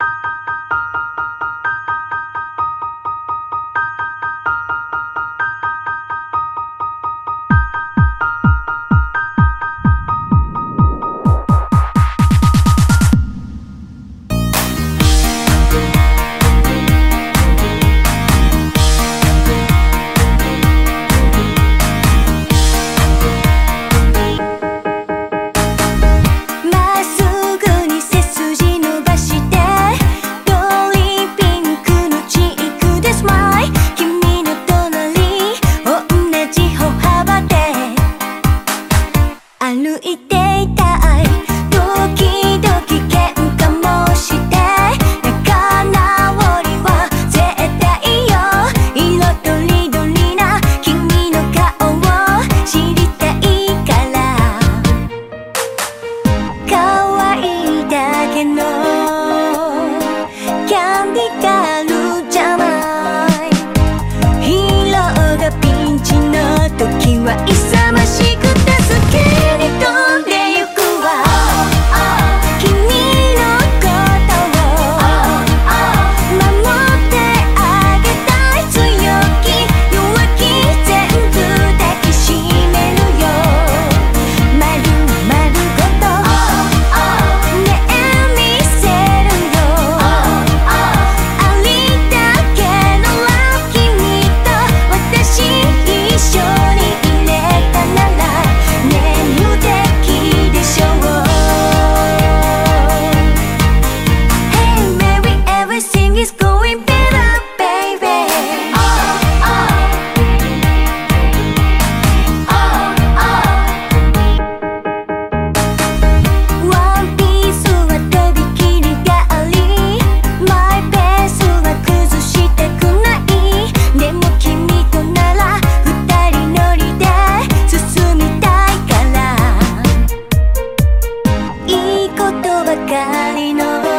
you 歩いていたばかりの